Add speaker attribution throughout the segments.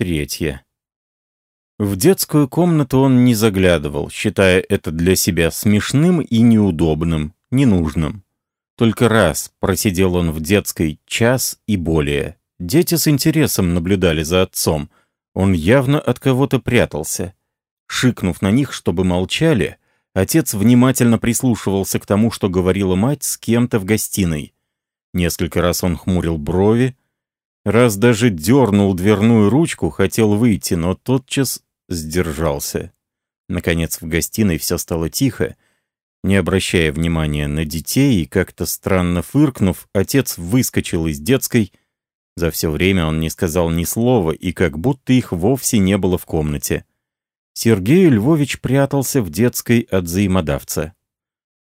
Speaker 1: Третье. В детскую комнату он не заглядывал, считая это для себя смешным и неудобным, ненужным. Только раз просидел он в детской час и более. Дети с интересом наблюдали за отцом. Он явно от кого-то прятался. Шикнув на них, чтобы молчали, отец внимательно прислушивался к тому, что говорила мать с кем-то в гостиной. Несколько раз он хмурил брови, раз даже дернул дверную ручку, хотел выйти, но тотчас сдержался. Наконец в гостиной все стало тихо. Не обращая внимания на детей и как-то странно фыркнув, отец выскочил из детской. За все время он не сказал ни слова, и как будто их вовсе не было в комнате. Сергей Львович прятался в детской от взаимодавца.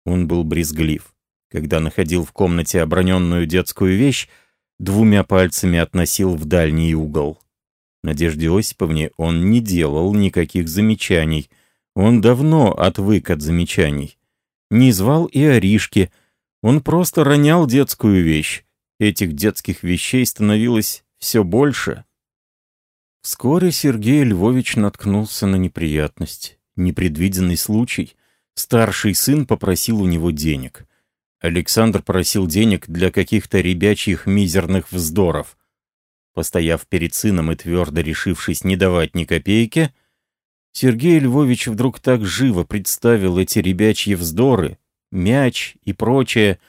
Speaker 1: Он был брезглив. Когда находил в комнате оброненную детскую вещь, двумя пальцами относил в дальний угол. Надежде Осиповне он не делал никаких замечаний. Он давно отвык от замечаний. Не звал и Аришки. Он просто ронял детскую вещь. Этих детских вещей становилось все больше. Вскоре Сергей Львович наткнулся на неприятность. Непредвиденный случай. Старший сын попросил у него денег. Александр просил денег для каких-то ребячьих мизерных вздоров. Постояв перед сыном и твердо решившись не давать ни копейки, Сергей Львович вдруг так живо представил эти ребячьи вздоры, мяч и прочее,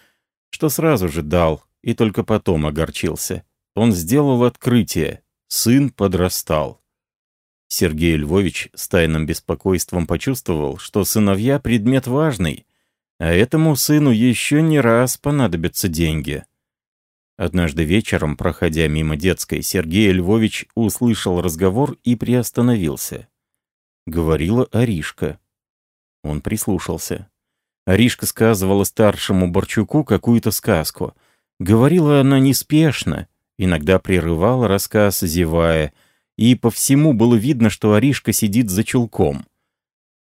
Speaker 1: что сразу же дал и только потом огорчился. Он сделал открытие. Сын подрастал. Сергей Львович с тайным беспокойством почувствовал, что сыновья — предмет важный, а этому сыну еще не раз понадобятся деньги. Однажды вечером, проходя мимо детской, Сергей Львович услышал разговор и приостановился. Говорила Аришка. Он прислушался. Аришка сказывала старшему Борчуку какую-то сказку. Говорила она неспешно, иногда прерывала рассказ, зевая, и по всему было видно, что Аришка сидит за чулком.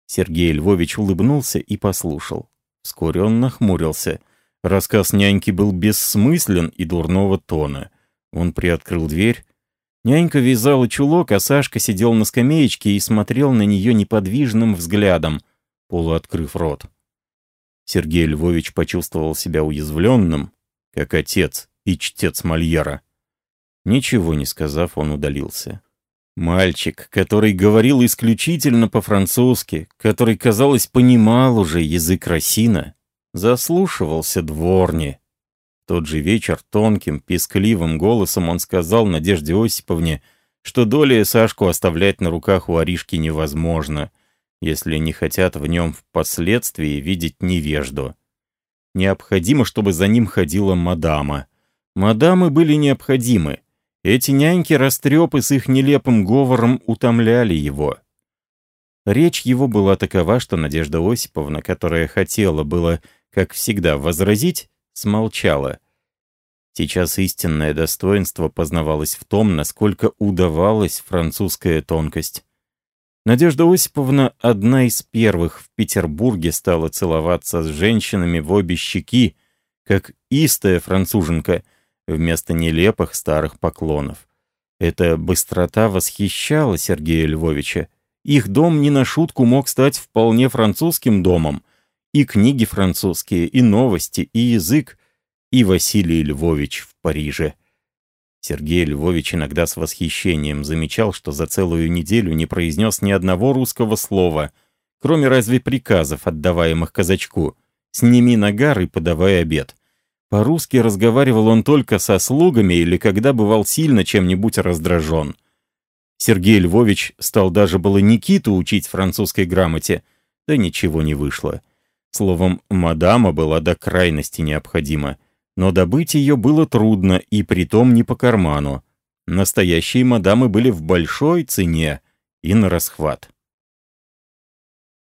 Speaker 1: Сергей Львович улыбнулся и послушал. Вскоре он нахмурился — Рассказ няньки был бессмыслен и дурного тона. Он приоткрыл дверь. Нянька вязала чулок, а Сашка сидел на скамеечке и смотрел на нее неподвижным взглядом, полуоткрыв рот. Сергей Львович почувствовал себя уязвленным, как отец и чтец Мольера. Ничего не сказав, он удалился. Мальчик, который говорил исключительно по-французски, который, казалось, понимал уже язык Росина, Заслушивался дворни. В тот же вечер тонким, пескливым голосом он сказал Надежде Осиповне, что доли Сашку оставлять на руках у Аришки невозможно, если не хотят в нем впоследствии видеть невежду. Необходимо, чтобы за ним ходила мадама. Мадамы были необходимы. Эти няньки-растрепы с их нелепым говором утомляли его. Речь его была такова, что Надежда Осиповна, которая хотела было как всегда, возразить, смолчала. Сейчас истинное достоинство познавалось в том, насколько удавалась французская тонкость. Надежда Осиповна одна из первых в Петербурге стала целоваться с женщинами в обе щеки, как истая француженка, вместо нелепых старых поклонов. Эта быстрота восхищала Сергея Львовича. Их дом не на шутку мог стать вполне французским домом, и книги французские, и новости, и язык, и Василий Львович в Париже. Сергей Львович иногда с восхищением замечал, что за целую неделю не произнес ни одного русского слова, кроме разве приказов, отдаваемых казачку «сними нагар и подавай обед». По-русски разговаривал он только со слугами или когда бывал сильно чем-нибудь раздражен. Сергей Львович стал даже было Никиту учить французской грамоте, да ничего не вышло. Словом, мадама была до крайности необходима, но добыть ее было трудно и притом не по карману. Настоящие мадамы были в большой цене и на расхват.